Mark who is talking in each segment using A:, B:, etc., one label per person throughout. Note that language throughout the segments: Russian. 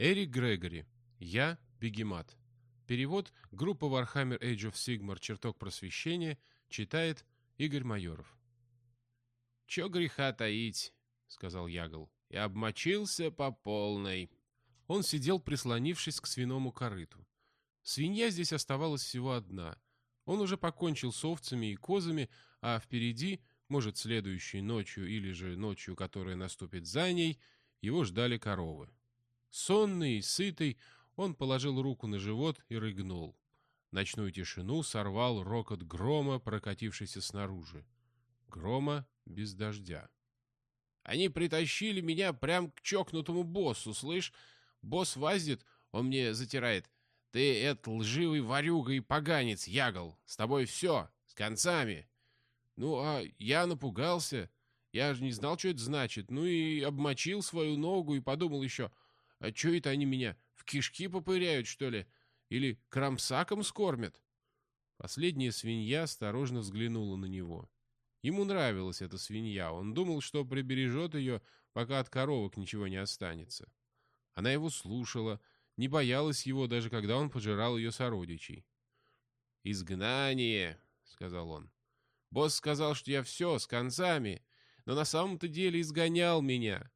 A: Эрик Грегори. Я Бегемат. Перевод группа Warhammer Age of Sigmar «Чертог просвещения» читает Игорь Майоров.
B: «Чё греха таить?» — сказал Ягл. «И обмочился по полной».
A: Он сидел, прислонившись к свиному корыту. Свинья здесь оставалась всего одна. Он уже покончил с овцами и козами, а впереди, может, следующей ночью или же ночью, которая наступит за ней, его ждали коровы. Сонный и сытый, он положил руку на живот и рыгнул. Ночную тишину сорвал рокот грома, прокатившийся снаружи. Грома без дождя.
B: «Они притащили меня прям к чокнутому боссу, слышь? Босс вазит, он мне затирает. Ты, этот лживый ворюга и поганец, ягол, с тобой все, с концами. Ну, а я напугался. Я же не знал, что это значит. Ну и обмочил свою ногу и подумал еще, а что это они меня в кишки попыряют, что ли? Или крамсаком скормят?
A: Последняя свинья осторожно взглянула на него. Ему нравилась эта свинья. Он думал, что прибережет ее, пока от коровок ничего не останется. Она его слушала, не боялась его, даже когда он пожирал ее сородичей.
B: «Изгнание», — сказал он. «Босс сказал, что я все, с концами, но на самом-то деле изгонял меня.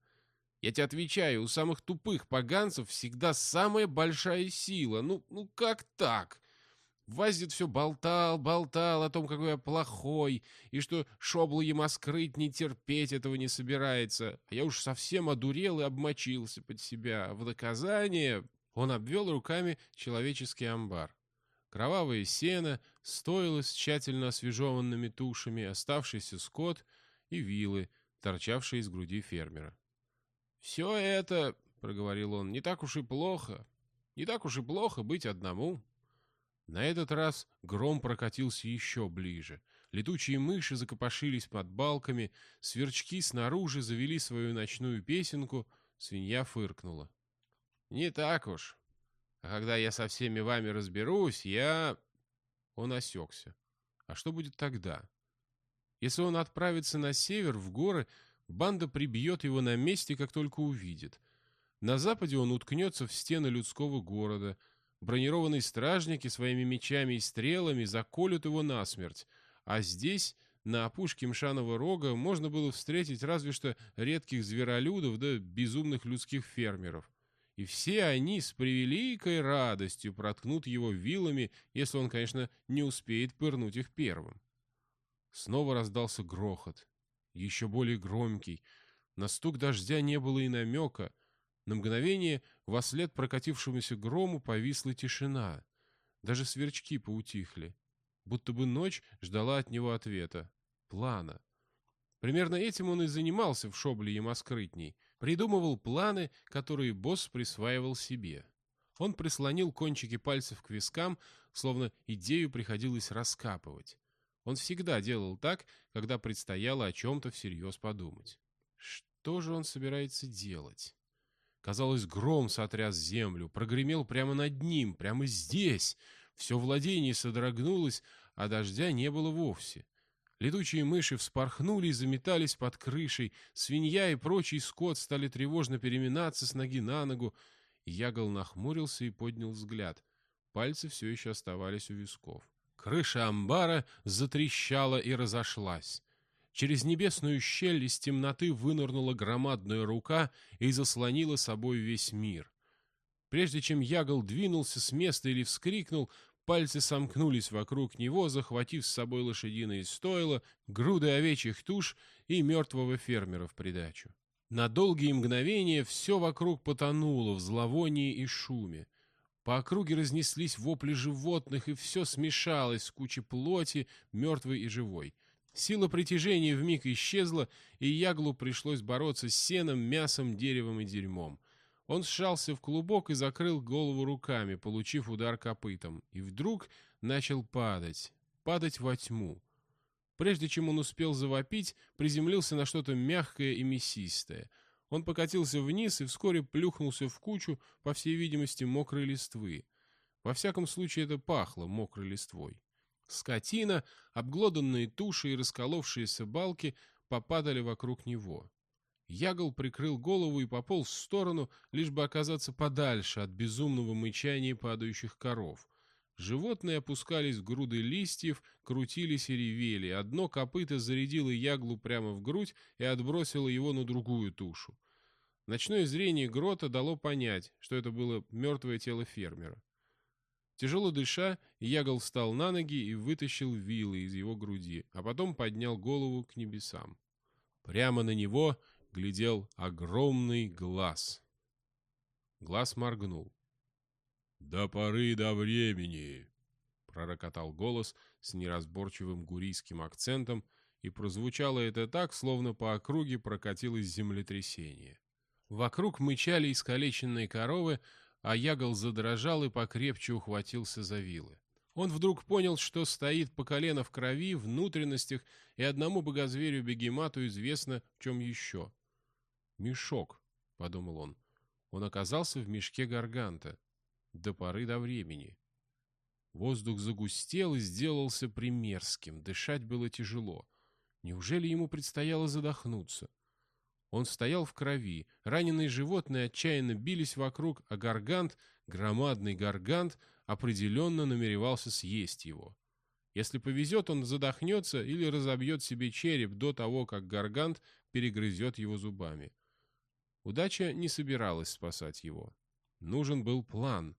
B: Я тебе отвечаю, у самых тупых поганцев всегда самая большая сила. Ну, ну как так? Вазит все болтал, болтал о том, какой я плохой, и что шоблу ему скрыть не терпеть этого не собирается. А я уж совсем одурел и обмочился под себя. В доказание
A: он обвел руками человеческий амбар. Кровавое сено, стоило с тщательно освежеванными тушами, оставшийся скот и вилы, торчавшие из груди фермера.
B: «Все это, — проговорил он, — не так уж и плохо. Не так уж и плохо быть одному».
A: На этот раз гром прокатился еще ближе. Летучие мыши закопошились под балками, сверчки снаружи завели свою ночную песенку, свинья фыркнула.
B: «Не так уж. А когда я со всеми вами разберусь, я...»
A: Он осекся. А что будет тогда? Если он отправится на север, в горы, Банда прибьет его на месте, как только увидит. На западе он уткнется в стены людского города. Бронированные стражники своими мечами и стрелами заколют его насмерть. А здесь, на опушке Мшаного рога, можно было встретить разве что редких зверолюдов да безумных людских фермеров. И все они с превеликой радостью проткнут его вилами, если он, конечно, не успеет пырнуть их первым. Снова раздался грохот еще более громкий. На стук дождя не было и намека. На мгновение во след прокатившемуся грому повисла тишина. Даже сверчки поутихли. Будто бы ночь ждала от него ответа. Плана. Примерно этим он и занимался в шобле Ямоскрытней. Придумывал планы, которые босс присваивал себе. Он прислонил кончики пальцев к вискам, словно идею приходилось раскапывать. Он всегда делал так, когда предстояло о чем-то всерьез подумать. Что же он собирается делать? Казалось, гром сотряс землю, прогремел прямо над ним, прямо здесь. Все владение содрогнулось, а дождя не было вовсе. Летучие мыши вспорхнули и заметались под крышей, свинья и прочий скот стали тревожно переминаться с ноги на ногу. Ягол нахмурился и поднял взгляд. Пальцы все еще оставались у висков. Крыша амбара затрещала и разошлась. Через небесную щель из темноты вынырнула громадная рука и заслонила собой весь мир. Прежде чем Ягол двинулся с места или вскрикнул, пальцы сомкнулись вокруг него, захватив с собой лошадиные стойла, груды овечьих туш и мертвого фермера в придачу. На долгие мгновения все вокруг потонуло в зловонии и шуме. По округе разнеслись вопли животных, и все смешалось с кучей плоти, мертвой и живой. Сила притяжения вмиг исчезла, и Яглу пришлось бороться с сеном, мясом, деревом и дерьмом. Он сжался в клубок и закрыл голову руками, получив удар копытом, и вдруг начал падать, падать во тьму. Прежде чем он успел завопить, приземлился на что-то мягкое и мясистое — он покатился вниз и вскоре плюхнулся в кучу, по всей видимости, мокрой листвы. Во всяком случае, это пахло мокрой листвой. Скотина, обглоданные туши и расколовшиеся балки попадали вокруг него. Ягол прикрыл голову и пополз в сторону, лишь бы оказаться подальше от безумного мычания падающих коров. Животные опускались в груды листьев, крутились и ревели. Одно копыто зарядило яглу прямо в грудь и отбросило его на другую тушу. Ночное зрение грота дало понять, что это было мертвое тело фермера. Тяжело дыша, Ягол встал на ноги и вытащил вилы из его груди, а потом поднял голову к небесам. Прямо на него глядел огромный глаз. Глаз моргнул. «До поры до времени!» — пророкотал голос с неразборчивым гурийским акцентом, и прозвучало это так, словно по округе прокатилось землетрясение. Вокруг мычали искалеченные коровы, а Ягол задрожал и покрепче ухватился за вилы. Он вдруг понял, что стоит по колено в крови, внутренностях, и одному богозверю-бегемату известно, в чем еще. «Мешок», — подумал он. Он оказался в мешке гарганта. До поры до времени. Воздух загустел и сделался примерским. Дышать было тяжело. Неужели ему предстояло задохнуться? — он стоял в крови, раненые животные отчаянно бились вокруг, а гаргант, громадный гаргант, определенно намеревался съесть его. Если повезет, он задохнется или разобьет себе череп до того, как гаргант перегрызет его зубами. Удача не собиралась спасать его. Нужен был план.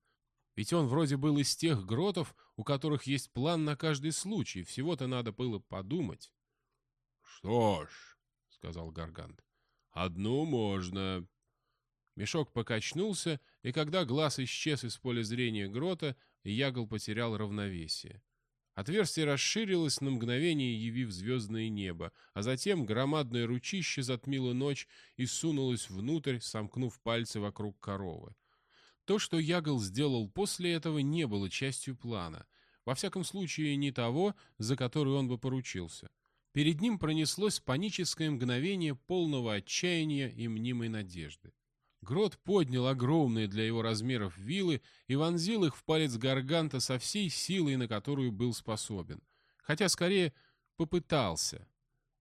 A: Ведь он вроде был из тех гротов, у которых есть план на каждый случай, всего-то надо было подумать. — Что ж, — сказал Гаргант, «Одну можно». Мешок покачнулся, и когда глаз исчез из поля зрения грота, Ягл потерял равновесие. Отверстие расширилось на мгновение, явив звездное небо, а затем громадное ручище затмило ночь и сунулось внутрь, сомкнув пальцы вокруг коровы. То, что Ягл сделал после этого, не было частью плана. Во всяком случае, не того, за который он бы поручился. Перед ним пронеслось паническое мгновение полного отчаяния и мнимой надежды. Грот поднял огромные для его размеров вилы и вонзил их в палец гарганта со всей силой, на которую был способен. Хотя, скорее, попытался.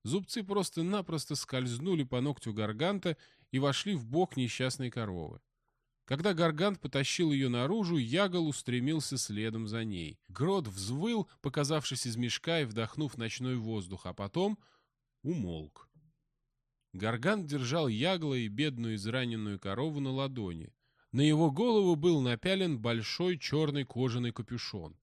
A: Зубцы просто-напросто скользнули по ногтю гарганта и вошли в бок несчастной коровы. Когда Гаргант потащил ее наружу, Ягол устремился следом за ней. Грот взвыл, показавшись из мешка и вдохнув ночной воздух, а потом умолк. Гаргант держал Ягла и бедную израненную корову на ладони. На его голову был напялен большой черный кожаный капюшон.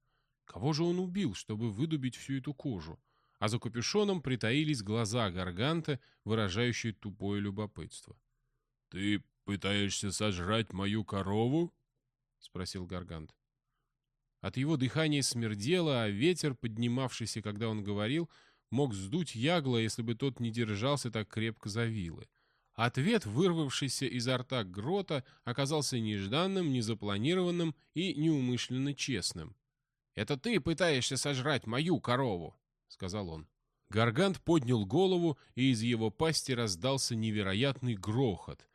A: Кого же он убил, чтобы выдубить всю эту кожу? А за капюшоном притаились глаза Гарганта, выражающие тупое любопытство. — Ты пытаешься сожрать мою корову?» — спросил Гаргант. От его дыхания смердело, а ветер, поднимавшийся, когда он говорил, мог сдуть ягло, если бы тот не держался так крепко за вилы. Ответ, вырвавшийся изо рта грота, оказался нежданным, незапланированным и неумышленно честным. «Это ты пытаешься сожрать мою корову!» — сказал он. Гаргант поднял голову, и из его пасти раздался невероятный грохот.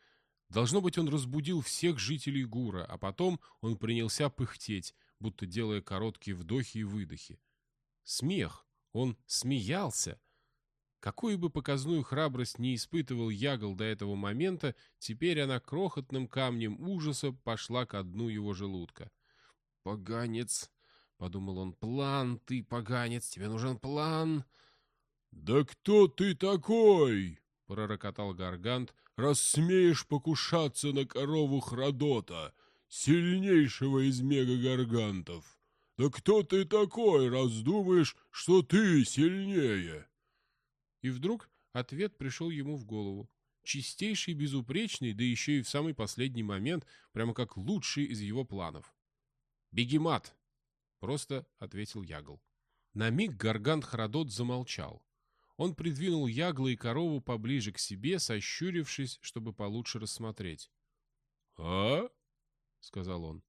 A: Должно быть, он разбудил всех жителей Гура, а потом он принялся пыхтеть, будто делая короткие вдохи и выдохи. Смех. Он смеялся. Какую бы показную храбрость не испытывал Ягл до этого момента, теперь она крохотным камнем ужаса пошла к дну его желудка. «Поганец!» — подумал он. «План, ты, поганец, тебе нужен план!»
B: «Да кто ты такой?» — пророкотал Гаргант, — «раз смеешь покушаться на корову Храдота, сильнейшего из мегагаргантов. Да кто ты такой, раз думаешь, что ты сильнее?»
A: И вдруг ответ пришел ему в голову. Чистейший, безупречный, да еще и в самый последний момент, прямо как лучший из его планов. «Бегемат!» — просто ответил Ягл. На миг Гаргант Храдот замолчал. Он придвинул яглы и корову поближе к себе, сощурившись, чтобы получше рассмотреть.
B: «А?» — сказал он.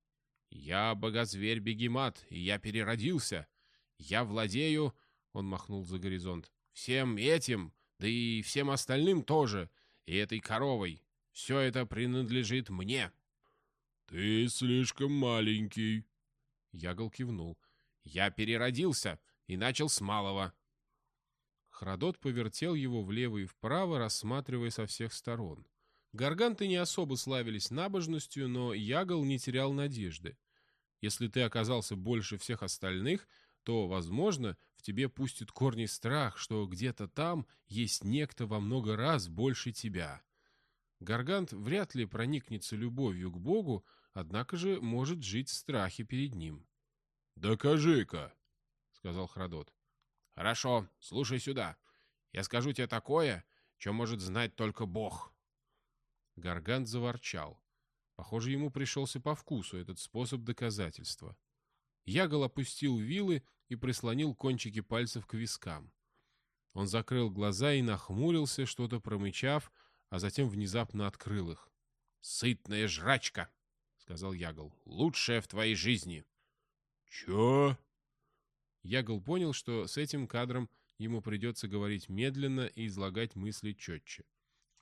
A: «Я богозверь-бегемат, и я переродился. Я владею...» — он махнул за горизонт. «Всем этим, да и всем остальным тоже, и этой коровой. Все это принадлежит мне».
B: «Ты слишком маленький».
A: Ягл кивнул. «Я переродился и начал с малого». Храдот повертел его влево и вправо, рассматривая со всех сторон. Гарганты не особо славились набожностью, но Ягол не терял надежды. Если ты оказался больше всех остальных, то, возможно, в тебе пустит корни страх, что где-то там есть некто во много раз больше тебя. Гаргант вряд ли проникнется любовью к Богу, однако же может жить в страхе перед ним.
B: «Докажи-ка», — сказал Храдот.
C: «Хорошо, слушай сюда. Я скажу тебе такое, что может знать только Бог».
A: Гаргант заворчал. Похоже, ему пришелся по вкусу этот способ доказательства. Ягол опустил вилы и прислонил кончики пальцев к вискам. Он закрыл глаза и нахмурился, что-то промычав, а затем внезапно открыл их.
C: «Сытная жрачка!» — сказал Ягол. «Лучшая в твоей жизни!»
B: «Чё?»
A: Ягол понял, что с этим кадром ему придется говорить медленно и излагать мысли четче.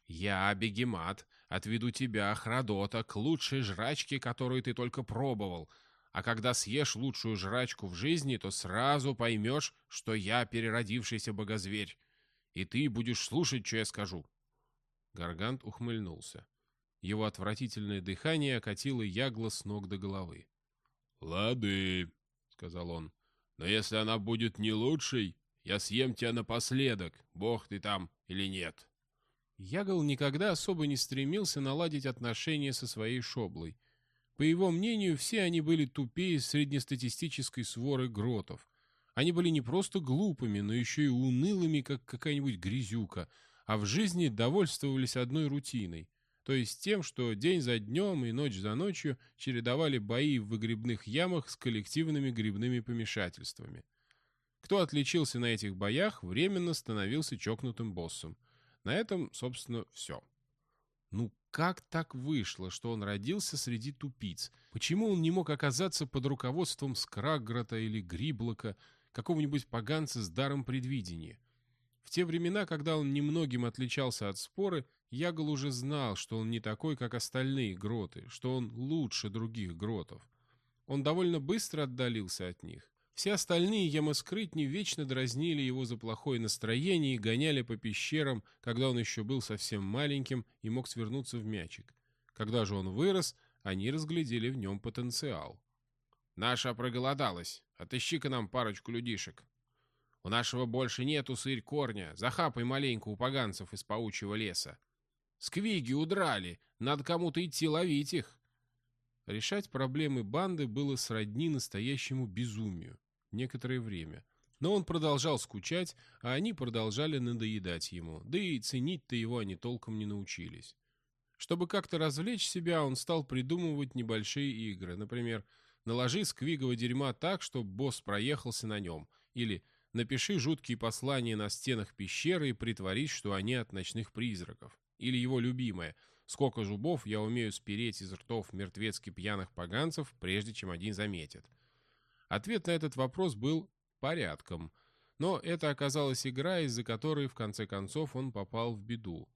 C: «Я, Бегемат, отведу тебя, Храдота, к лучшей жрачке, которую ты только пробовал. А когда съешь лучшую жрачку в жизни, то сразу поймешь, что я переродившийся богозверь. И ты будешь слушать, что я скажу».
A: Гаргант ухмыльнулся. Его отвратительное дыхание окатило Ягла с ног до головы.
B: «Лады», — сказал он. «Но если она будет не лучшей, я съем тебя напоследок, бог ты там или нет».
A: Ягл никогда особо не стремился наладить отношения со своей шоблой. По его мнению, все они были тупее среднестатистической своры гротов. Они были не просто глупыми, но еще и унылыми, как какая-нибудь грязюка, а в жизни довольствовались одной рутиной, то есть тем, что день за днем и ночь за ночью чередовали бои в выгребных ямах с коллективными грибными помешательствами. Кто отличился на этих боях, временно становился чокнутым боссом. На этом, собственно, все. Ну как так вышло, что он родился среди тупиц? Почему он не мог оказаться под руководством Скрагграта или Гриблока, какого-нибудь поганца с даром предвидения? В те времена, когда он немногим отличался от споры, Ягол уже знал, что он не такой, как остальные гроты, что он лучше других гротов. Он довольно быстро отдалился от них. Все остальные ямоскрытни вечно дразнили его за плохое настроение и гоняли по пещерам, когда он еще был совсем маленьким и мог свернуться в мячик. Когда же он вырос, они разглядели в нем потенциал.
C: «Наша проголодалась. Отыщи-ка нам парочку людишек. У нашего больше нету сырь корня. Захапай маленько у поганцев из паучьего леса. Сквиги удрали. Надо кому-то идти ловить их».
A: Решать проблемы банды было сродни настоящему безумию некоторое время. Но он продолжал скучать, а они продолжали надоедать ему, да и ценить-то его они толком не научились. Чтобы как-то развлечь себя, он стал придумывать небольшие игры. Например, наложи сквигового дерьма так, чтобы босс проехался на нем. Или напиши жуткие послания на стенах пещеры и притворись, что они от ночных призраков. Или его любимое «Сколько зубов я умею спереть из ртов мертвецки пьяных поганцев, прежде чем один заметит». Ответ на этот вопрос был порядком. Но это оказалась игра, из-за которой, в конце концов, он попал в беду.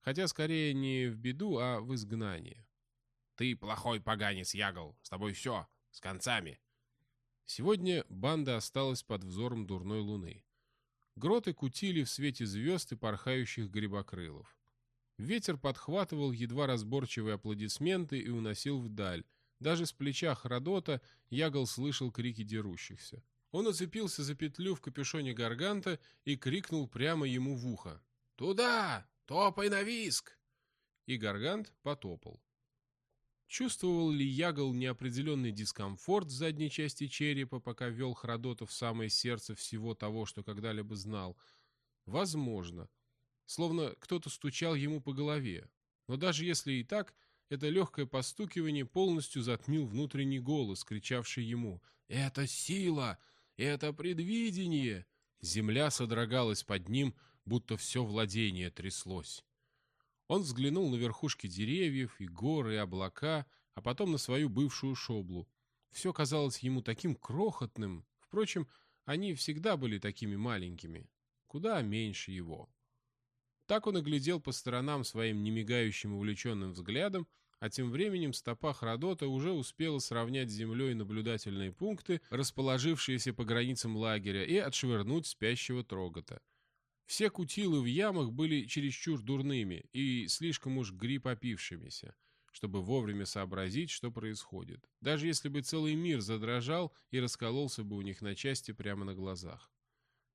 A: Хотя скорее не в беду, а в изгнание.
C: «Ты плохой поганец, Ягл. С тобой все. С концами».
A: Сегодня банда осталась под взором дурной луны. Гроты кутили в свете звезд и порхающих грибокрылов. Ветер подхватывал едва разборчивые аплодисменты и уносил вдаль, даже с плеча Храдота Ягол слышал крики дерущихся. Он оцепился за петлю в капюшоне гарганта и крикнул прямо ему в ухо.
C: «Туда! Топай на виск!»
A: И гаргант потопал. Чувствовал ли Ягол неопределенный дискомфорт в задней части черепа, пока вел Храдота в самое сердце всего того, что когда-либо знал? Возможно. Словно кто-то стучал ему по голове. Но даже если и так, это легкое постукивание полностью затмил внутренний голос, кричавший ему «Это сила! Это предвидение!» Земля содрогалась под ним, будто все владение тряслось. Он взглянул на верхушки деревьев и горы, и облака, а потом на свою бывшую шоблу. Все казалось ему таким крохотным. Впрочем, они всегда были такими маленькими. Куда меньше его. Так он оглядел по сторонам своим немигающим увлеченным взглядом, а тем временем стопа Храдота уже успела сравнять с землей наблюдательные пункты, расположившиеся по границам лагеря, и отшвырнуть спящего Трогота. Все кутилы в ямах были чересчур дурными и слишком уж гриб опившимися, чтобы вовремя сообразить, что происходит, даже если бы целый мир задрожал и раскололся бы у них на части прямо на глазах.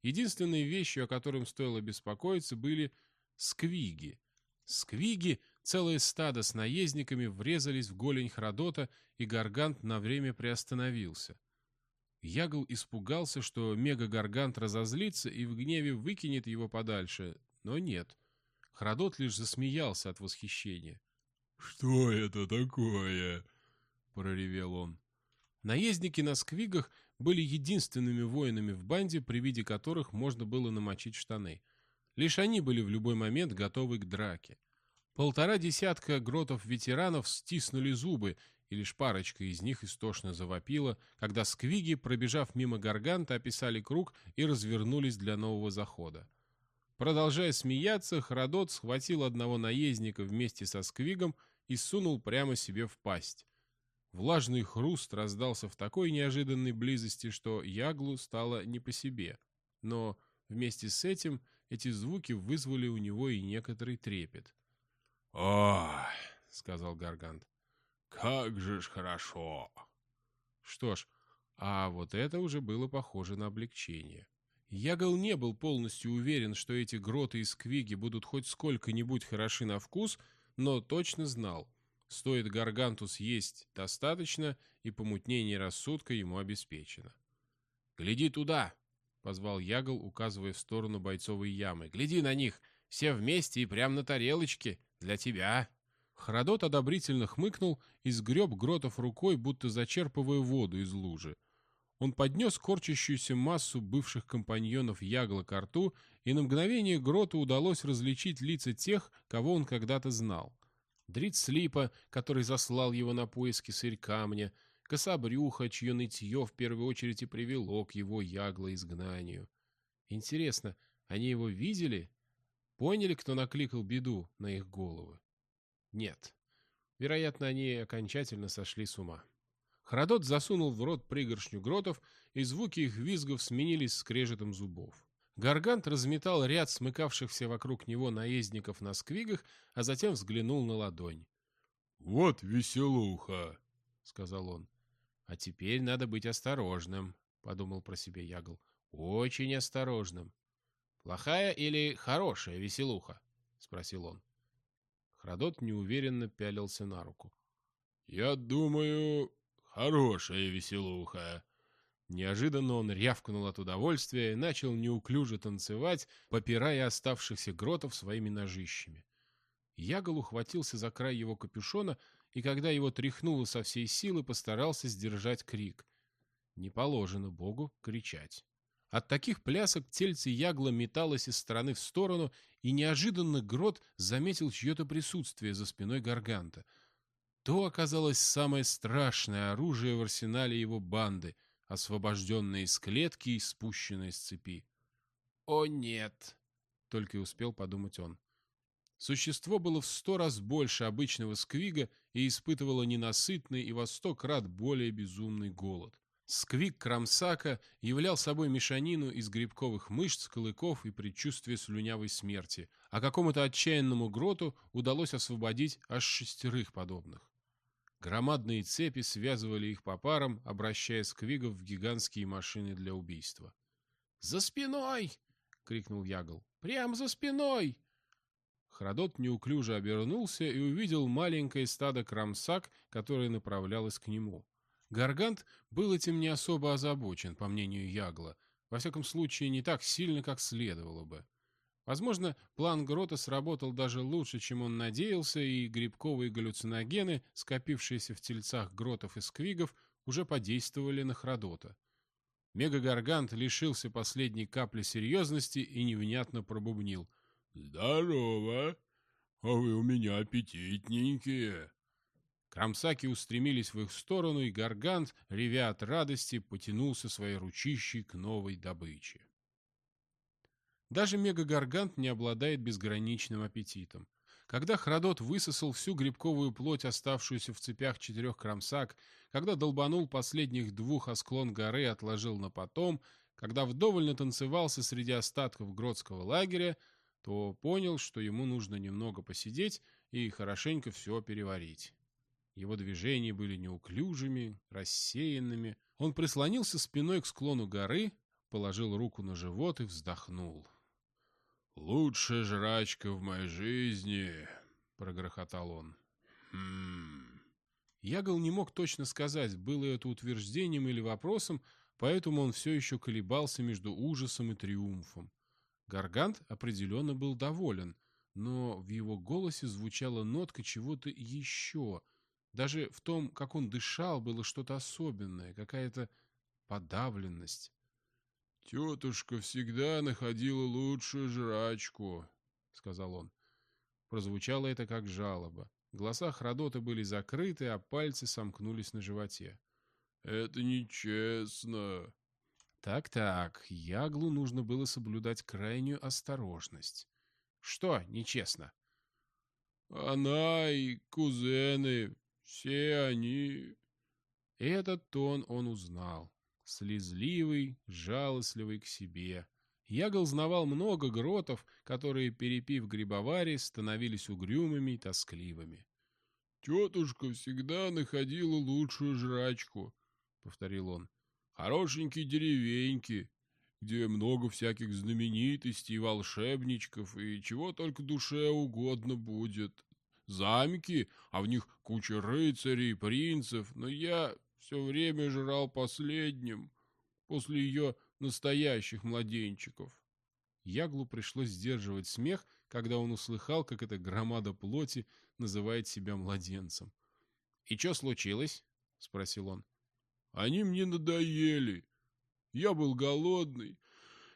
A: Единственной вещью, о котором стоило беспокоиться, были сквиги. Сквиги, целое стадо с наездниками, врезались в голень Храдота, и Гаргант на время приостановился. Ягл испугался, что мега-гаргант разозлится и в гневе выкинет его подальше, но нет. Храдот лишь засмеялся от восхищения.
D: «Что это такое?» — проревел он.
A: Наездники на сквигах были единственными воинами в банде, при виде которых можно было намочить штаны. Лишь они были в любой момент готовы к драке. Полтора десятка гротов-ветеранов стиснули зубы и лишь парочка из них истошно завопила, когда сквиги, пробежав мимо гарганта, описали круг и развернулись для нового захода. Продолжая смеяться, Храдот схватил одного наездника вместе со сквигом и сунул прямо себе в пасть. Влажный хруст раздался в такой неожиданной близости, что Яглу стало не по себе. Но вместе с этим эти звуки вызвали у него и некоторый трепет.
D: «Ох!» — сказал Гаргант. Как же ж хорошо.
A: Что ж, а вот это уже было похоже на облегчение. Ягл не был полностью уверен, что эти гроты и сквиги будут хоть сколько-нибудь хороши на вкус, но точно знал, стоит Гарганту съесть достаточно, и помутнение рассудка ему обеспечено. «Гляди туда!» — позвал Ягл, указывая в сторону бойцовой ямы. «Гляди на них! Все вместе и прямо на тарелочке! Для тебя!» Храдот одобрительно хмыкнул и сгреб Гротов рукой, будто зачерпывая воду из лужи. Он поднес корчащуюся массу бывших компаньонов Ягла к рту, и на мгновение Гроту удалось различить лица тех, кого он когда-то знал. Дриц Слипа, который заслал его на поиски сырь камня, Кособрюха, чье нытье в первую очередь и привело к его Ягла изгнанию. Интересно, они его видели? Поняли, кто накликал беду на их головы? Нет. Вероятно, они окончательно сошли с ума. Храдот засунул в рот пригоршню гротов, и звуки их визгов сменились скрежетом зубов. Гаргант разметал ряд смыкавшихся вокруг него наездников на сквигах, а затем взглянул на ладонь.
D: «Вот веселуха!» — сказал он.
A: «А теперь надо быть осторожным», — подумал про себя Ягл. «Очень осторожным». «Плохая или хорошая веселуха?» — спросил он. Храдот неуверенно пялился на руку.
D: «Я думаю, хорошая веселуха».
A: Неожиданно он рявкнул от удовольствия и начал неуклюже танцевать, попирая оставшихся гротов своими ножищами. Ягол ухватился за край его капюшона, и когда его тряхнуло со всей силы, постарался сдержать крик. Не положено Богу кричать. От таких плясок тельце ягла металось из стороны в сторону, и неожиданно Грот заметил чье-то присутствие за спиной Гарганта. То оказалось самое страшное оружие в арсенале его банды, освобожденное из клетки и спущенное с цепи. «О, нет!» — только и успел подумать он. Существо было в сто раз больше обычного сквига и испытывало ненасытный и во сто крат более безумный голод. Сквик Крамсака являл собой мешанину из грибковых мышц, клыков и предчувствия слюнявой смерти, а какому-то отчаянному гроту удалось освободить аж шестерых подобных. Громадные цепи связывали их по парам, обращая сквигов в гигантские машины для убийства. «За спиной!» — крикнул Ягл. «Прям за спиной!» Храдот неуклюже обернулся и увидел маленькое стадо крамсак, которое направлялось к нему. Гаргант был этим не особо озабочен, по мнению Ягла, во всяком случае не так сильно, как следовало бы. Возможно, план Грота сработал даже лучше, чем он надеялся, и грибковые галлюциногены, скопившиеся в тельцах Гротов и Сквигов, уже подействовали на Храдота. Мегагаргант лишился последней капли серьезности и невнятно пробубнил.
D: «Здорово! А вы у меня аппетитненькие!»
A: Крамсаки устремились в их сторону, и Гаргант, ревя от радости, потянулся своей ручищей к новой добыче. Даже мегагаргант не обладает безграничным аппетитом. Когда Храдот высосал всю грибковую плоть, оставшуюся в цепях четырех крамсак, когда долбанул последних двух о склон горы, отложил на потом, Когда вдоволь натанцевался среди остатков Гродского лагеря, то понял, что ему нужно немного посидеть и хорошенько все переварить. Его движения были неуклюжими, рассеянными. Он прислонился спиной к склону горы, положил руку на живот и вздохнул.
D: «Лучшая жрачка в моей жизни!» — прогрохотал он.
A: «Хм...» Ягол не мог точно сказать, было это утверждением или вопросом, поэтому он все еще колебался между ужасом и триумфом. Гаргант определенно был доволен, но в его голосе звучала нотка чего-то еще — даже в том, как он дышал, было что-то особенное, какая-то подавленность.
D: «Тетушка всегда находила лучшую жрачку», — сказал он.
A: Прозвучало это как жалоба. Глаза Храдота были закрыты, а пальцы сомкнулись на животе.
D: «Это нечестно».
A: Так-так, Яглу нужно было соблюдать крайнюю осторожность. Что нечестно?
D: Она и кузены все они...
A: Этот тон он узнал. Слезливый, жалостливый к себе. Ягол знавал много гротов, которые, перепив грибовари, становились угрюмыми и тоскливыми.
D: «Тетушка всегда находила лучшую жрачку», — повторил он. «Хорошенькие деревеньки, где много всяких знаменитостей, волшебничков и чего только душе угодно будет замки, а в них куча рыцарей, принцев, но я все время жрал последним, после ее настоящих младенчиков.
A: Яглу пришлось сдерживать смех, когда он услыхал, как эта громада плоти называет себя младенцем. «И что случилось?» — спросил он.
D: «Они мне надоели. Я был голодный.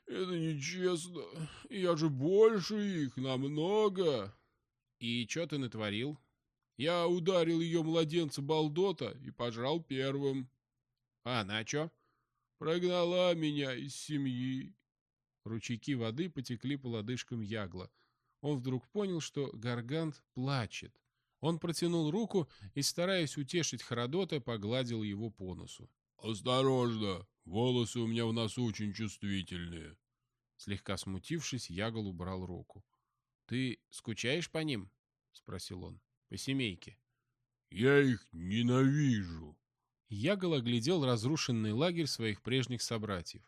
D: Это нечестно. Я же больше их намного.
A: «И что ты натворил?»
D: «Я ударил ее младенца Балдота и пожрал первым».
A: «А она что?»
D: «Прогнала меня из семьи».
A: Ручейки воды потекли по лодыжкам Ягла. Он вдруг понял, что Гаргант плачет. Он протянул руку и, стараясь утешить Харадота, погладил его по носу.
D: «Осторожно! Волосы у меня в носу очень чувствительные!»
A: Слегка смутившись, Ягл убрал руку. «Ты скучаешь по ним?» — спросил он. «По семейке».
D: «Я их ненавижу».
A: Ягол оглядел разрушенный лагерь своих прежних собратьев.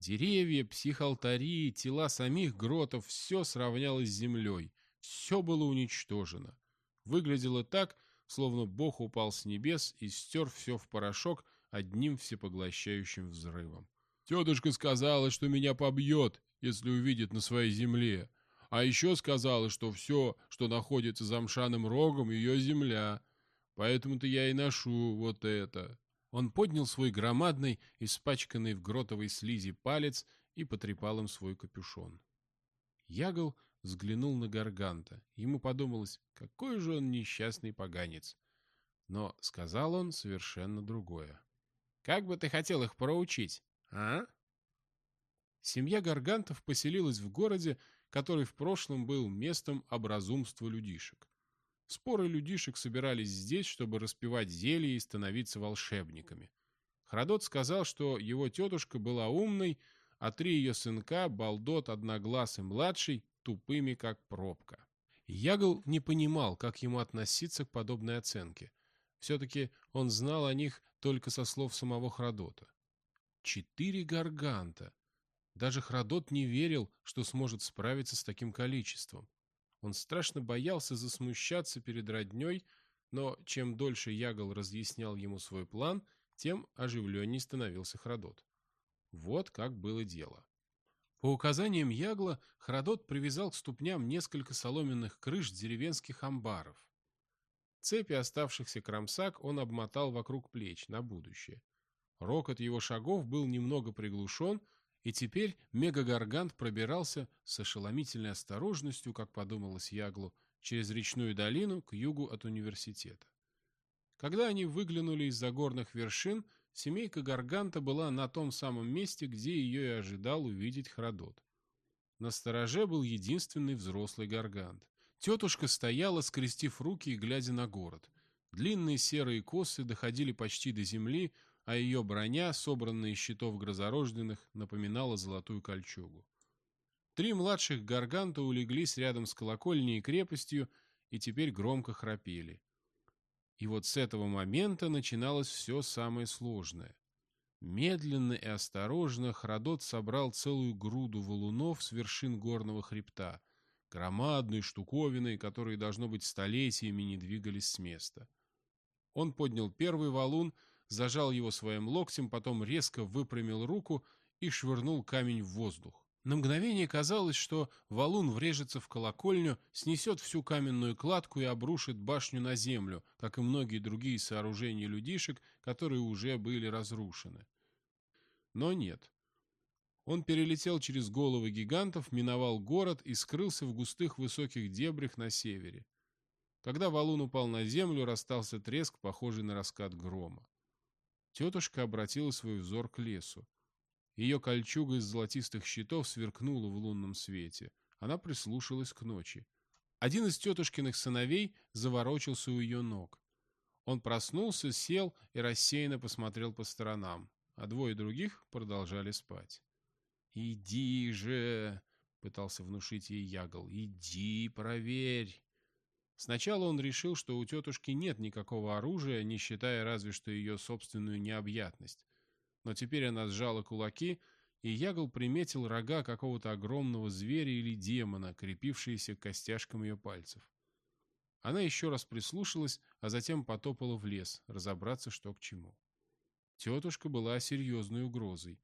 A: Деревья, психалтари, тела самих гротов — все сравнялось с землей. Все было уничтожено. Выглядело так, словно Бог упал с небес и стер все в порошок одним всепоглощающим взрывом.
D: «Тетушка сказала, что меня побьет, если увидит на своей земле. А еще сказала, что все, что находится за мшаным рогом, ее земля. Поэтому-то я и ношу вот это.
A: Он поднял свой громадный, испачканный в гротовой слизи палец и потрепал им свой капюшон. Ягл взглянул на Гарганта. Ему подумалось, какой же он несчастный поганец. Но сказал он совершенно другое. «Как бы ты хотел их проучить, а?» Семья Гаргантов поселилась в городе, который в прошлом был местом образумства людишек. Споры людишек собирались здесь, чтобы распивать зелья и становиться волшебниками. Храдот сказал, что его тетушка была умной, а три ее сынка, Балдот, Одноглаз и Младший, тупыми, как пробка. Ягл не понимал, как ему относиться к подобной оценке. Все-таки он знал о них только со слов самого Храдота. Четыре гарганта. Даже Храдот не верил, что сможет справиться с таким количеством. Он страшно боялся засмущаться перед родней, но чем дольше Ягол разъяснял ему свой план, тем оживленней становился Храдот. Вот как было дело. По указаниям Ягла, Храдот привязал к ступням несколько соломенных крыш деревенских амбаров. Цепи оставшихся кромсак он обмотал вокруг плеч на будущее. Рокот его шагов был немного приглушен, и теперь мегагаргант пробирался с ошеломительной осторожностью, как подумалось Яглу, через речную долину к югу от университета. Когда они выглянули из-за горных вершин, семейка Гарганта была на том самом месте, где ее и ожидал увидеть Храдот. На стороже был единственный взрослый Гаргант. Тетушка стояла, скрестив руки и глядя на город. Длинные серые косы доходили почти до земли, а ее броня, собранная из щитов грозорожденных, напоминала золотую кольчугу. Три младших гарганта улеглись рядом с колокольней и крепостью и теперь громко храпели. И вот с этого момента начиналось все самое сложное. Медленно и осторожно Храдот собрал целую груду валунов с вершин горного хребта, громадные штуковины, которые, должно быть, столетиями не двигались с места. Он поднял первый валун, зажал его своим локтем, потом резко выпрямил руку и швырнул камень в воздух. На мгновение казалось, что валун врежется в колокольню, снесет всю каменную кладку и обрушит башню на землю, как и многие другие сооружения людишек, которые уже были разрушены. Но нет. Он перелетел через головы гигантов, миновал город и скрылся в густых высоких дебрях на севере. Когда валун упал на землю, расстался треск, похожий на раскат грома. Тетушка обратила свой взор к лесу. Ее кольчуга из золотистых щитов сверкнула в лунном свете. Она прислушалась к ночи. Один из тетушкиных сыновей заворочился у ее ног. Он проснулся, сел и рассеянно посмотрел по сторонам, а двое других продолжали спать. «Иди же!» — пытался внушить ей Ягол. «Иди, проверь!» Сначала он решил, что у тетушки нет никакого оружия, не считая разве что ее собственную необъятность но теперь она сжала кулаки, и Ягл приметил рога какого-то огромного зверя или демона, крепившиеся к костяшкам ее пальцев. Она еще раз прислушалась, а затем потопала в лес, разобраться, что к чему. Тетушка была серьезной угрозой.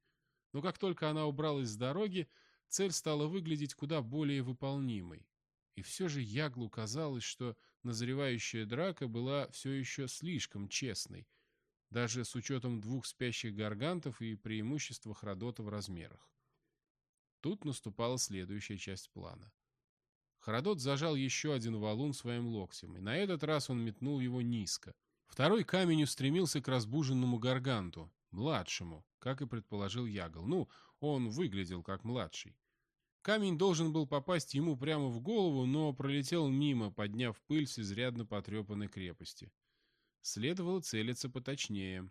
A: Но как только она убралась с дороги, цель стала выглядеть куда более выполнимой. И все же Яглу казалось, что назревающая драка была все еще слишком честной — даже с учетом двух спящих гаргантов и преимущества Храдота в размерах. Тут наступала следующая часть плана. Храдот зажал еще один валун своим локтем, и на этот раз он метнул его низко. Второй камень устремился к разбуженному гарганту, младшему, как и предположил Ягл. Ну, он выглядел как младший. Камень должен был попасть ему прямо в голову, но пролетел мимо, подняв пыль с изрядно потрепанной крепости. Следовало целиться поточнее.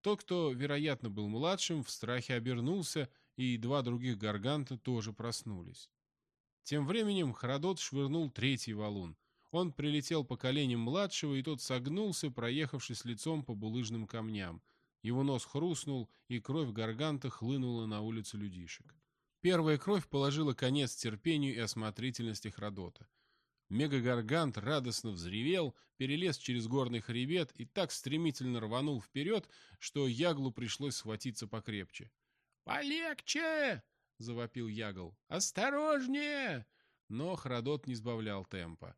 A: Тот, кто, вероятно, был младшим, в страхе обернулся, и два других гарганта тоже проснулись. Тем временем Храдот швырнул третий валун. Он прилетел по коленям младшего, и тот согнулся, проехавшись лицом по булыжным камням. Его нос хрустнул, и кровь гарганта хлынула на улицу людишек. Первая кровь положила конец терпению и осмотрительности Храдота. Мегагаргант радостно взревел, перелез через горный хребет и так стремительно рванул вперед, что Яглу пришлось схватиться покрепче. «Полегче!» — завопил Ягл. «Осторожнее!» Но Храдот не сбавлял темпа.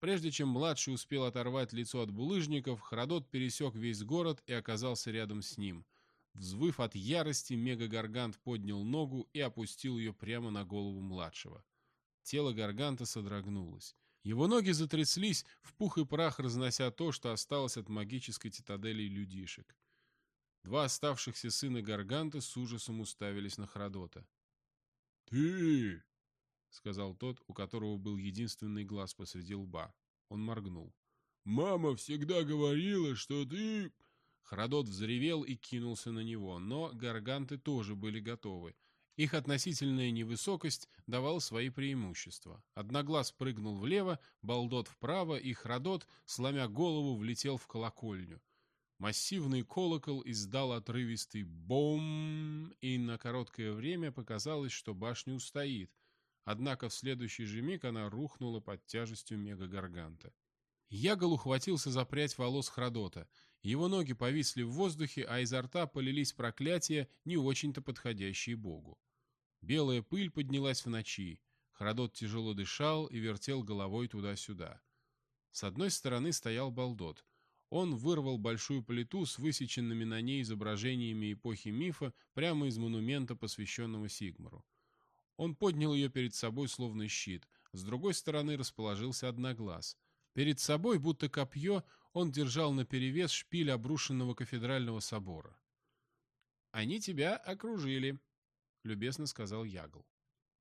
A: Прежде чем младший успел оторвать лицо от булыжников, Храдот пересек весь город и оказался рядом с ним. Взвыв от ярости, Мегагаргант поднял ногу и опустил ее прямо на голову младшего. Тело Гарганта содрогнулось. Его ноги затряслись, в пух и прах разнося то, что осталось от магической цитадели людишек. Два оставшихся сына Гарганта с ужасом уставились на Храдота.
D: «Ты!»
A: — сказал тот, у которого был единственный глаз посреди лба. Он моргнул.
D: «Мама всегда говорила, что ты...»
A: Храдот взревел и кинулся на него, но гарганты тоже были готовы. Их относительная невысокость давала свои преимущества. Одноглаз прыгнул влево, Балдот вправо, и Храдот, сломя голову, влетел в колокольню. Массивный колокол издал отрывистый бом, и на короткое время показалось, что башня устоит. Однако в следующий же миг она рухнула под тяжестью мегагарганта. Ягол ухватился за прядь волос Храдота. Его ноги повисли в воздухе, а изо рта полились проклятия, не очень-то подходящие богу. Белая пыль поднялась в ночи. Храдот тяжело дышал и вертел головой туда-сюда. С одной стороны стоял Балдот. Он вырвал большую плиту с высеченными на ней изображениями эпохи мифа прямо из монумента, посвященного Сигмару. Он поднял ее перед собой словно щит. С другой стороны расположился одноглаз. Перед собой, будто копье, он держал наперевес шпиль обрушенного кафедрального собора. «Они тебя окружили», — любезно сказал Ягл.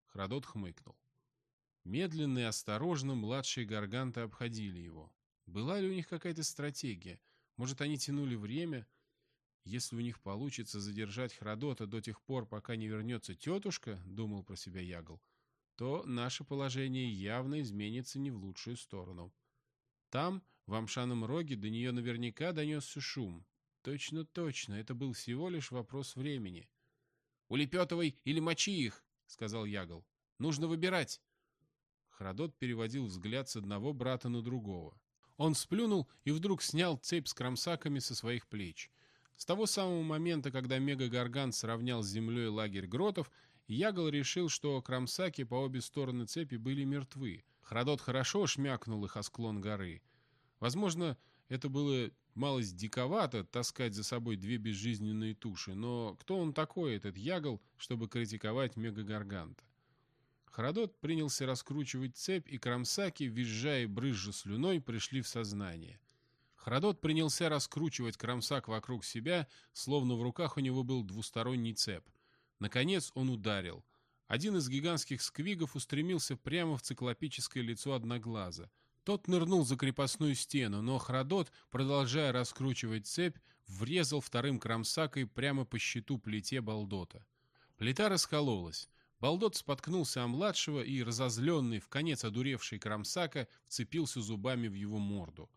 A: Храдот хмыкнул. Медленно и осторожно младшие гарганты обходили его. Была ли у них какая-то стратегия? Может, они тянули время? Если у них получится задержать Храдота до тех пор, пока не вернется тетушка, думал про себя Ягл, то наше положение явно изменится не в лучшую сторону. Там, в Амшаном роге, до нее наверняка донесся шум. Точно-точно, это был всего лишь вопрос времени. «Улепетывай или мочи их!» — сказал Ягл. «Нужно выбирать!» Храдот переводил взгляд с одного брата на другого. Он сплюнул и вдруг снял цепь с кромсаками со своих плеч. С того самого момента, когда Мегагарган сравнял с землей лагерь гротов, Ягл решил, что кромсаки по обе стороны цепи были мертвы. Храдот хорошо шмякнул их о склон горы. Возможно, это было малость диковато таскать за собой две безжизненные туши, но кто он такой, этот Ягл, чтобы критиковать Мегагарганта? Храдот принялся раскручивать цепь, и кромсаки, визжая и брызжа слюной, пришли в сознание. Храдот принялся раскручивать кромсак вокруг себя, словно в руках у него был двусторонний цеп. Наконец он ударил. Один из гигантских сквигов устремился прямо в циклопическое лицо одноглаза. Тот нырнул за крепостную стену, но Храдот, продолжая раскручивать цепь, врезал вторым кромсакой прямо по щиту плите Балдота. Плита раскололась. Балдот споткнулся о младшего и, разозленный, в конец одуревший Крамсака, вцепился зубами в его морду.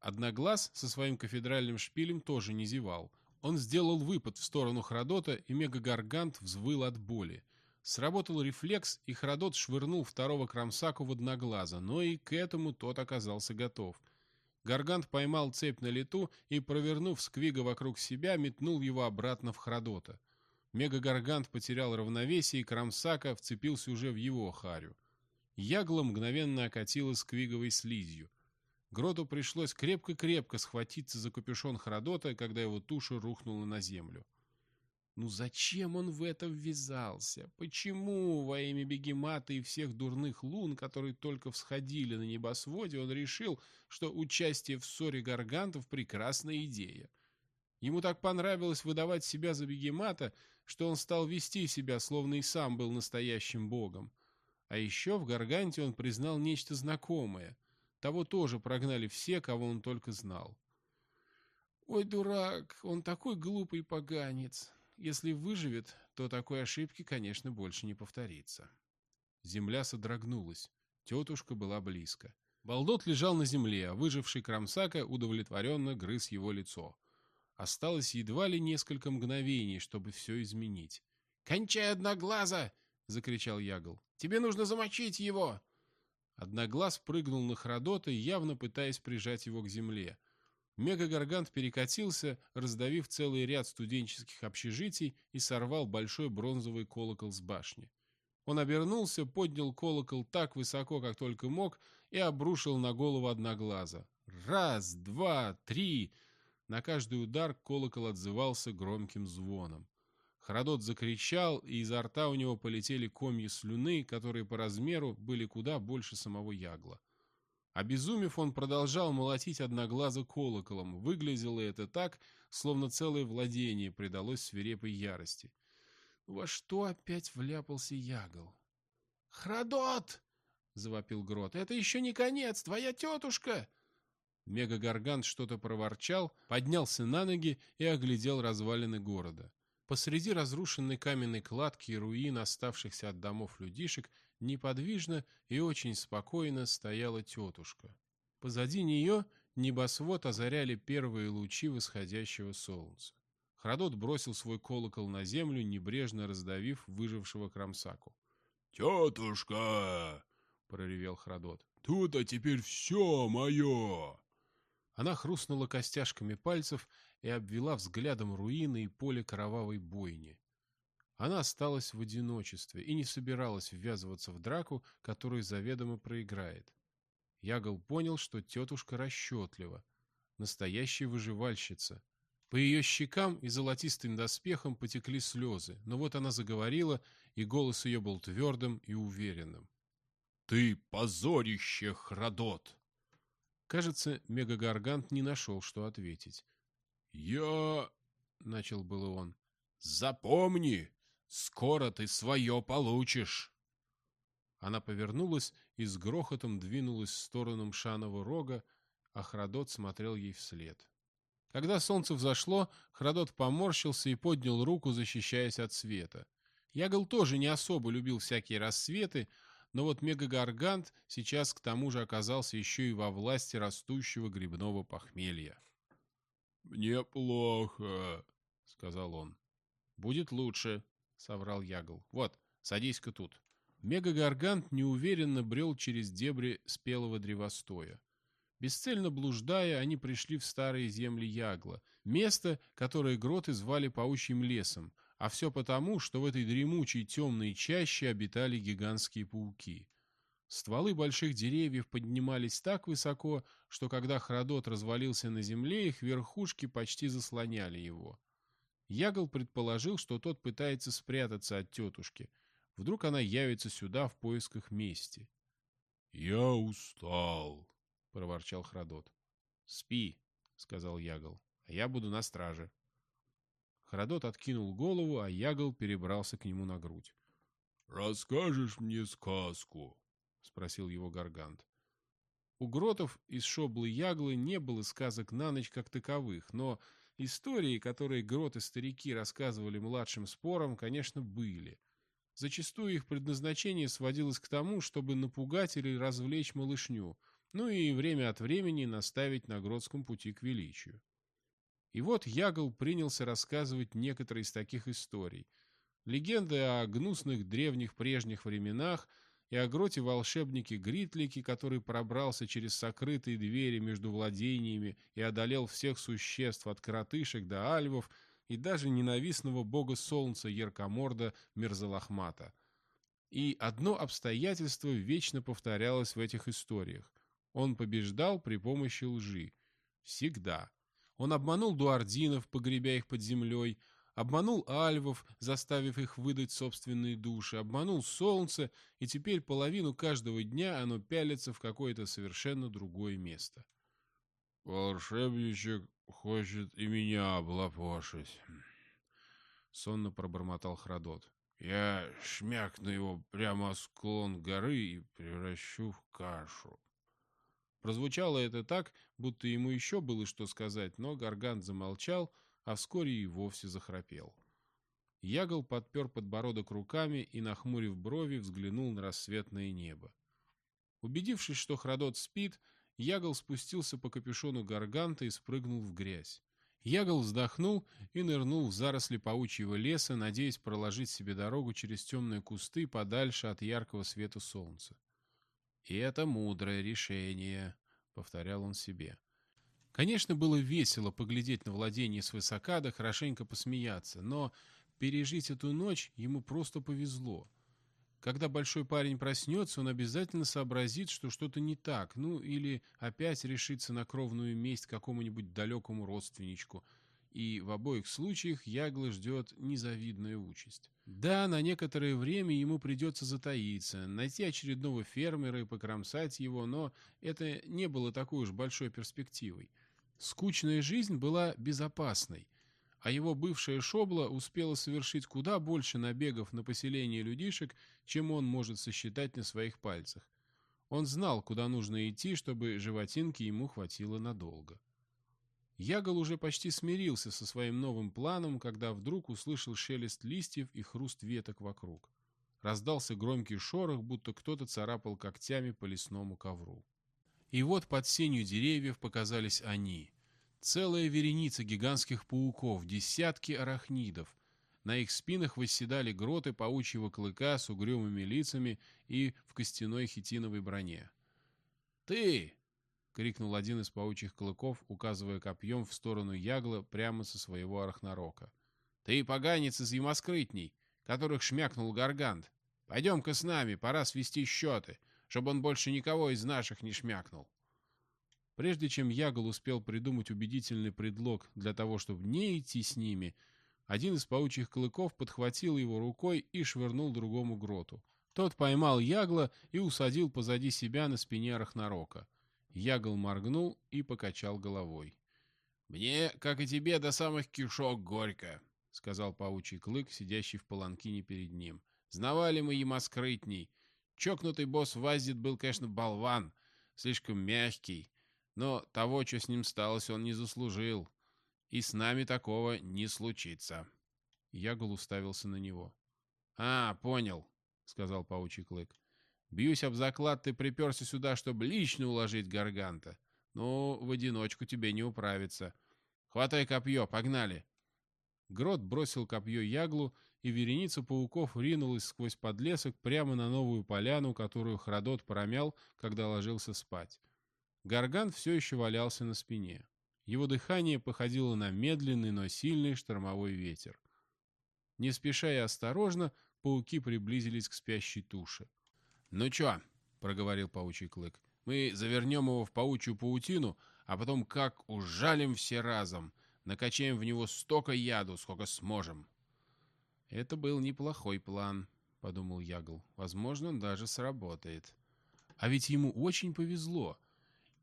A: Одноглаз со своим кафедральным шпилем тоже не зевал. Он сделал выпад в сторону Храдота, и Мегагаргант взвыл от боли. Сработал рефлекс, и Храдот швырнул второго Крамсаку в одноглаза, но и к этому тот оказался готов. Гаргант поймал цепь на лету и, провернув сквига вокруг себя, метнул его обратно в Храдота. Мегагаргант потерял равновесие, и Крамсака вцепился уже в его харю. Ягла мгновенно окатила сквиговой слизью. Гроту пришлось крепко-крепко схватиться за капюшон Храдота, когда его туша рухнула на землю. Ну зачем он в это ввязался? Почему во имя Бегемата и всех дурных лун, которые только всходили на небосводе, он решил, что участие в ссоре гаргантов — прекрасная идея? Ему так понравилось выдавать себя за бегемата, что он стал вести себя, словно и сам был настоящим богом. А еще в Гарганте он признал нечто знакомое. Того тоже прогнали все, кого он только знал. «Ой, дурак, он такой глупый поганец. Если выживет, то такой ошибки, конечно, больше не повторится». Земля содрогнулась. Тетушка была близко. Балдот лежал на земле, а выживший Крамсака удовлетворенно грыз его лицо — Осталось едва ли несколько мгновений, чтобы все изменить. «Кончай одноглаза!» — закричал Ягл. «Тебе нужно замочить его!» Одноглаз прыгнул на Храдота, явно пытаясь прижать его к земле. Мегагаргант перекатился, раздавив целый ряд студенческих общежитий и сорвал большой бронзовый колокол с башни. Он обернулся, поднял колокол так высоко, как только мог, и обрушил на голову одноглаза. «Раз, два, три!» На каждый удар колокол отзывался громким звоном. Храдот закричал, и изо рта у него полетели комья слюны, которые по размеру были куда больше самого ягла. Обезумев, он продолжал молотить одноглазо колоколом. Выглядело это так, словно целое владение предалось свирепой ярости. Во что опять вляпался ягл? «Храдот!» — завопил Грот. «Это еще не конец! Твоя тетушка!» Мегагаргант что-то проворчал, поднялся на ноги и оглядел развалины города. Посреди разрушенной каменной кладки и руин оставшихся от домов людишек неподвижно и очень спокойно стояла тетушка. Позади нее небосвод озаряли первые лучи восходящего солнца. Храдот бросил свой колокол на землю, небрежно раздавив выжившего Крамсаку.
D: «Тетушка!» — проревел Храдот. «Тут-то теперь все мое!»
A: Она хрустнула костяшками пальцев и обвела взглядом руины и поле кровавой бойни. Она осталась в одиночестве и не собиралась ввязываться в драку, которую заведомо проиграет. Ягол понял, что тетушка расчетлива, настоящая выживальщица. По ее щекам и золотистым доспехам потекли слезы, но вот она заговорила, и голос ее был твердым и уверенным.
D: «Ты позорище, Храдот!»
A: Кажется, Мегагаргант не нашел, что ответить.
D: «Я...»
A: — начал было он.
D: «Запомни, скоро ты свое получишь!»
A: Она повернулась и с грохотом двинулась в сторону Мшаного рога, а Храдот смотрел ей вслед. Когда солнце взошло, Храдот поморщился и поднял руку, защищаясь от света. Ягл тоже не особо любил всякие рассветы, но вот мегагаргант сейчас к тому же оказался еще и во власти растущего грибного похмелья.
D: «Мне плохо», — сказал он.
A: «Будет лучше», — соврал Ягл. «Вот, садись-ка тут». Мегагаргант неуверенно брел через дебри спелого древостоя. Бесцельно блуждая, они пришли в старые земли Ягла, место, которое гроты звали Паучьим лесом, а все потому, что в этой дремучей темной чаще обитали гигантские пауки. Стволы больших деревьев поднимались так высоко, что когда Храдот развалился на земле, их верхушки почти заслоняли его. Ягл предположил, что тот пытается спрятаться от тетушки. Вдруг она явится сюда в поисках мести.
D: «Я устал», —
A: проворчал Храдот. «Спи», — сказал Ягл, — «а я буду на страже». Храдот откинул голову, а Ягл перебрался к нему на грудь.
D: «Расскажешь мне сказку?»
A: — спросил его Гаргант. У гротов из шоблы Яглы не было сказок на ночь как таковых, но истории, которые гроты-старики рассказывали младшим спорам, конечно, были. Зачастую их предназначение сводилось к тому, чтобы напугать или развлечь малышню — ну и время от времени наставить на Гродском пути к величию. И вот Ягл принялся рассказывать некоторые из таких историй. Легенды о гнусных древних прежних временах и о гроте волшебнике Гритлике, который пробрался через сокрытые двери между владениями и одолел всех существ от коротышек до альвов и даже ненавистного бога солнца Яркоморда Мерзалахмата. И одно обстоятельство вечно повторялось в этих историях. Он побеждал при помощи лжи. Всегда. Он обманул дуардинов, погребя их под землей, обманул альвов, заставив их выдать собственные души, обманул солнце, и теперь половину каждого дня оно пялится в какое-то совершенно другое место.
D: «Волшебничек хочет и меня облапошить», — сонно пробормотал Храдот. «Я шмякну его прямо о склон горы и превращу в кашу».
A: Прозвучало это так, будто ему еще было что сказать, но Гаргант замолчал, а вскоре и вовсе захрапел. Ягл подпер подбородок руками и, нахмурив брови, взглянул на рассветное небо. Убедившись, что Храдот спит, Ягл спустился по капюшону Гарганта и спрыгнул в грязь. Ягл вздохнул и нырнул в заросли паучьего леса, надеясь проложить себе дорогу через темные кусты подальше от яркого света солнца. «И это мудрое решение», — повторял он себе. Конечно, было весело поглядеть на владение свысока да хорошенько посмеяться, но пережить эту ночь ему просто повезло. Когда большой парень проснется, он обязательно сообразит, что что-то не так, ну или опять решится на кровную месть какому-нибудь далекому родственничку — и в обоих случаях Яглы ждет незавидная участь. Да, на некоторое время ему придется затаиться, найти очередного фермера и покромсать его, но это не было такой уж большой перспективой. Скучная жизнь была безопасной, а его бывшая шобла успела совершить куда больше набегов на поселение людишек, чем он может сосчитать на своих пальцах. Он знал, куда нужно идти, чтобы животинки ему хватило надолго. Ягол уже почти смирился со своим новым планом, когда вдруг услышал шелест листьев и хруст веток вокруг. Раздался громкий шорох, будто кто-то царапал когтями по лесному ковру. И вот под сенью деревьев показались они. Целая вереница гигантских пауков, десятки арахнидов. На их спинах восседали гроты паучьего клыка с угрюмыми лицами и в костяной хитиновой броне. «Ты!» — крикнул один из паучьих клыков, указывая копьем в сторону Ягла прямо со своего арахнорока. «Ты поганец из ямоскрытней, которых шмякнул Гаргант. Пойдем-ка с нами, пора свести счеты, чтобы он больше никого из наших не шмякнул». Прежде чем Ягл успел придумать убедительный предлог для того, чтобы не идти с ними, один из паучьих клыков подхватил его рукой и швырнул другому гроту. Тот поймал Ягла и усадил позади себя на спине арахнорока. Ягл моргнул и покачал головой. «Мне, как и тебе, до самых кишок горько», — сказал паучий клык, сидящий в паланкине перед ним. «Знавали мы ему скрытней. Чокнутый босс Вазит был, конечно, болван, слишком мягкий, но того, что с ним сталось, он не заслужил.
C: и с нами такого не случится.
A: Ягол уставился на него.
C: «А, понял», — сказал паучий клык. «Бьюсь об заклад, ты приперся сюда, чтобы лично уложить Гарганта. Но в одиночку тебе не управиться. Хватай копье, погнали!»
A: Грот бросил копье Яглу, и вереница пауков ринулась сквозь подлесок прямо на новую поляну, которую Храдот промял, когда ложился спать. Гарган все еще валялся на спине. Его дыхание походило на медленный, но сильный штормовой ветер. Не спеша и осторожно, пауки приблизились к спящей туше.
C: «Ну чё?» — проговорил паучий клык. «Мы завернем его в паучью паутину, а потом как ужалим все разом. Накачаем в него столько яду, сколько сможем».
A: «Это был неплохой план», — подумал Ягл. «Возможно, он даже сработает». А ведь ему очень повезло.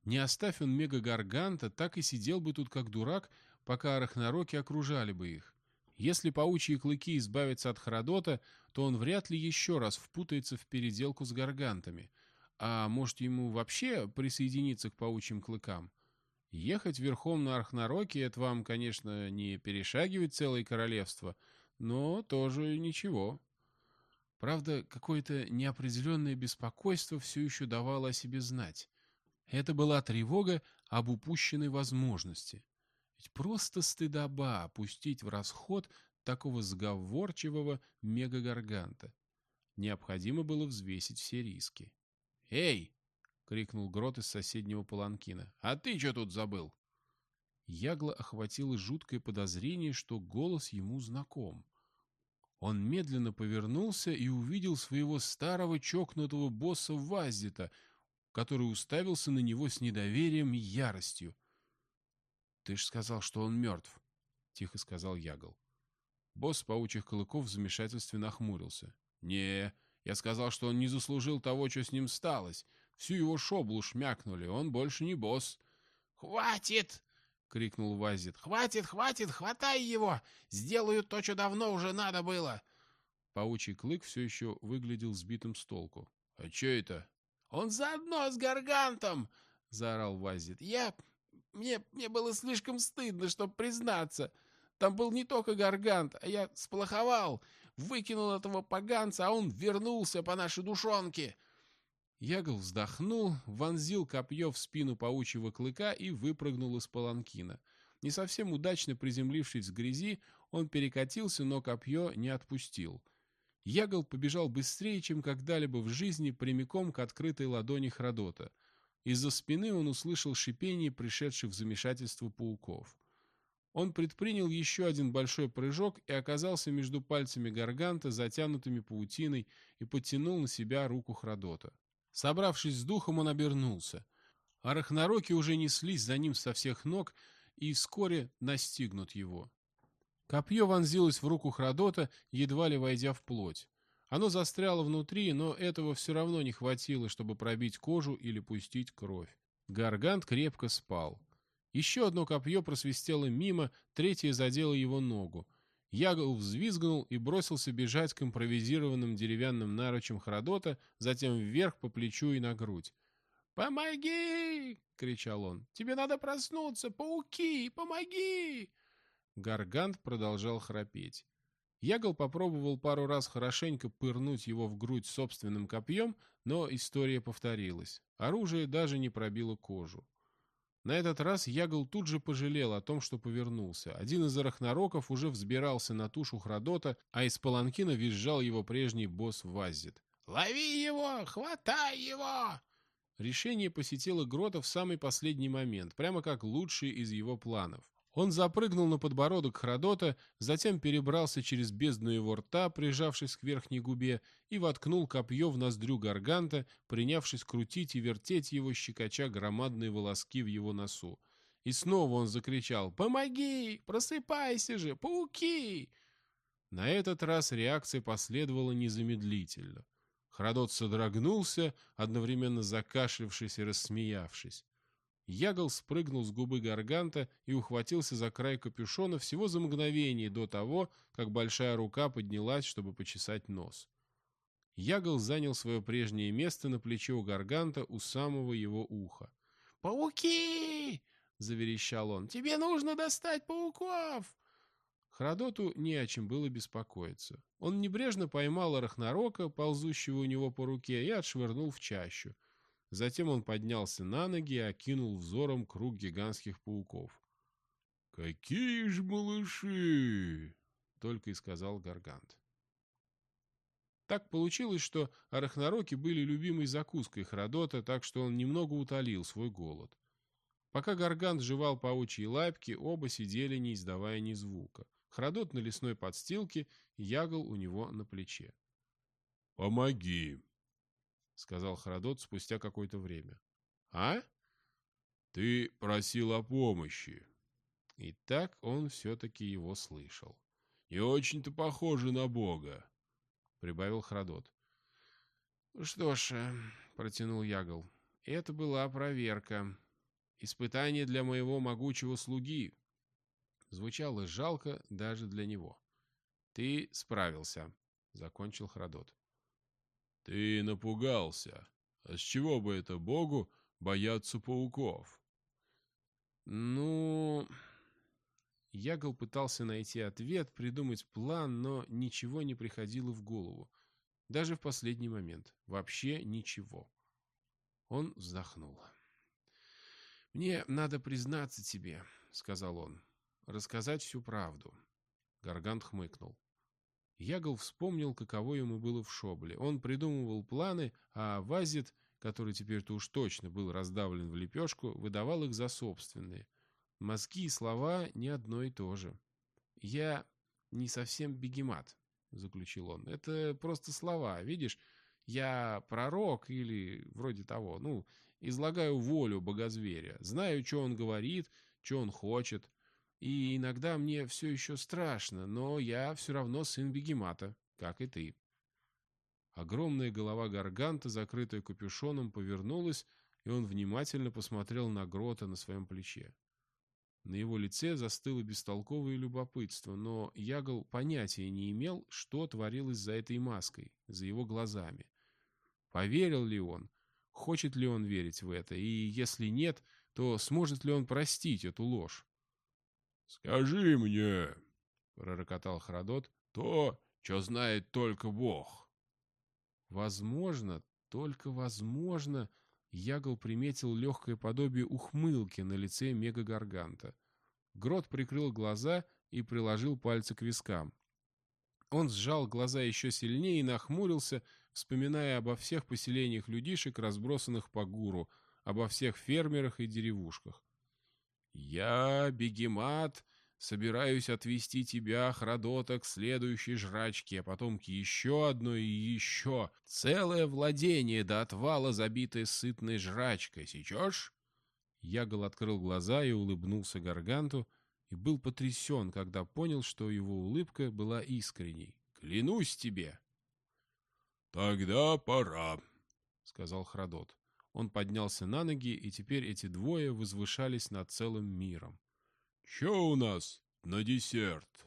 A: Не оставь он мега-гарганта, так и сидел бы тут как дурак, пока арахнароки окружали бы их. Если паучьи клыки избавятся от Храдота, то он вряд ли еще раз впутается в переделку с гаргантами. А может, ему вообще присоединиться к паучьим клыкам? Ехать верхом на Архнароке — это вам, конечно, не перешагивать целое королевство, но тоже ничего. Правда, какое-то неопределенное беспокойство все еще давало о себе знать. Это была тревога об упущенной возможности. Ведь просто стыдоба опустить в расход такого сговорчивого мегагарганта. Необходимо было взвесить все риски.
C: «Эй!» — крикнул Грот из соседнего паланкина. «А ты что тут забыл?»
A: Ягла охватило жуткое подозрение, что голос ему знаком. Он медленно повернулся и увидел своего старого чокнутого босса Ваздита, который уставился на него с недоверием и яростью. «Ты ж сказал, что он мертв», — тихо сказал Ягл. Босс паучьих клыков в замешательстве нахмурился. «Не, я сказал, что он не заслужил того, что с ним сталось. Всю его шоблу шмякнули, он больше не босс».
B: «Хватит!» — крикнул Вазит. «Хватит, хватит, хватай его! Сделаю то, что давно уже надо было!»
A: Паучий клык все еще выглядел сбитым с толку.
C: «А че это?»
B: «Он заодно с Гаргантом!» — заорал Вазит. «Я мне, мне было слишком стыдно, чтобы признаться. Там был не только Гаргант, а я сплоховал, выкинул этого поганца, а он вернулся по нашей душонке.
A: Ягл вздохнул, вонзил копье в спину паучьего клыка и выпрыгнул из паланкина. Не совсем удачно приземлившись в грязи, он перекатился, но копье не отпустил. Ягл побежал быстрее, чем когда-либо в жизни, прямиком к открытой ладони Храдота — из-за спины он услышал шипение пришедших в замешательство пауков. Он предпринял еще один большой прыжок и оказался между пальцами гарганта, затянутыми паутиной, и подтянул на себя руку Храдота. Собравшись с духом, он обернулся. Арахнароки уже неслись за ним со всех ног и вскоре настигнут его. Копье вонзилось в руку Храдота, едва ли войдя в плоть. Оно застряло внутри, но этого все равно не хватило, чтобы пробить кожу или пустить кровь. Гаргант крепко спал. Еще одно копье просвистело мимо, третье задело его ногу. Ягл взвизгнул и бросился бежать к импровизированным деревянным наручам Храдота, затем вверх по плечу и на грудь.
B: «Помоги!» — кричал он. «Тебе надо проснуться! Пауки! Помоги!»
A: Гаргант продолжал храпеть. Ягл попробовал пару раз хорошенько пырнуть его в грудь собственным копьем, но история повторилась. Оружие даже не пробило кожу. На этот раз Ягл тут же пожалел о том, что повернулся. Один из арахнороков уже взбирался на тушу Храдота, а из паланкина визжал его прежний босс Вазит.
B: «Лови его! Хватай его!»
A: Решение посетило Грота в самый последний момент, прямо как лучший из его планов. Он запрыгнул на подбородок Храдота, затем перебрался через бездну его рта, прижавшись к верхней губе, и воткнул копье в ноздрю гарганта, принявшись крутить и вертеть его, щекоча громадные волоски в его носу. И снова он закричал «Помоги! Просыпайся же! Пауки!» На этот раз реакция последовала незамедлительно. Храдот содрогнулся, одновременно закашлявшись и рассмеявшись. Ягл спрыгнул с губы гарганта и ухватился за край капюшона всего за мгновение до того, как большая рука поднялась, чтобы почесать нос. Ягл занял свое прежнее место на плече у гарганта у самого его уха.
B: «Пауки!»
A: — заверещал он. «Тебе нужно достать пауков!» Храдоту не о чем было беспокоиться. Он небрежно поймал арахнорока, ползущего у него по руке, и отшвырнул в чащу. Затем он поднялся на ноги и окинул взором круг гигантских пауков.
D: «Какие ж малыши!» — только и сказал Гаргант.
A: Так получилось, что арахнороки были любимой закуской Храдота, так что он немного утолил свой голод. Пока Гаргант жевал паучьи лапки, оба сидели, не издавая ни звука. Храдот на лесной подстилке, ягол у него на плече.
D: «Помоги», —
A: сказал Храдот спустя какое-то время. «А?»
D: «Ты просил о помощи».
A: И так он все-таки его слышал.
D: «Не очень-то похоже на Бога», —
A: прибавил Храдот. «Что ж», э, — протянул Ягол, — «это была проверка. Испытание для моего могучего слуги». Звучало жалко даже для него. «Ты справился», — закончил Храдот.
D: «Ты напугался. А с чего бы это Богу бояться пауков?»
A: «Ну...» Ягол пытался найти ответ, придумать план, но ничего не приходило в голову. Даже в последний момент. Вообще ничего. Он вздохнул. «Мне надо признаться тебе», — сказал он. «Рассказать всю правду». Гаргант хмыкнул. Ягол вспомнил, каково ему было в Шобле. Он придумывал планы, а Вазит, который теперь-то уж точно был раздавлен в лепешку, выдавал их за собственные — Мозги и слова не одно и то же. «Я не совсем бегемат», — заключил он. «Это просто слова, видишь? Я пророк или вроде того. Ну, излагаю волю богозверя. Знаю, что он говорит, что он хочет. И иногда мне все еще страшно, но я все равно сын бегемата, как и ты». Огромная голова Гарганта, закрытая капюшоном, повернулась, и он внимательно посмотрел на Грота на своем плече. На его лице застыло бестолковое любопытство, но Ягл понятия не имел, что творилось за этой маской, за его глазами. Поверил ли он? Хочет ли он верить в это? И если нет, то сможет ли он простить эту ложь?
D: «Скажи мне», — пророкотал Храдот, — «то, что знает только Бог».
A: Возможно, только возможно, Ягл приметил легкое подобие ухмылки на лице мегагарганта. Грот прикрыл глаза и приложил пальцы к вискам. Он сжал глаза еще сильнее и нахмурился, вспоминая обо всех поселениях людишек, разбросанных по гуру, обо всех фермерах и деревушках. «Я, бегемат, собираюсь отвести тебя, Храдота, к следующей жрачке, а потом к еще одной и еще. Целое владение до отвала, забитое сытной жрачкой. Сечешь?» Ягол открыл глаза и улыбнулся Гарганту, и был потрясен, когда понял, что его улыбка была искренней. «Клянусь тебе!»
D: «Тогда пора», — сказал Храдот.
A: Он поднялся на ноги, и теперь эти двое возвышались над целым миром.
D: «Че у нас на десерт?»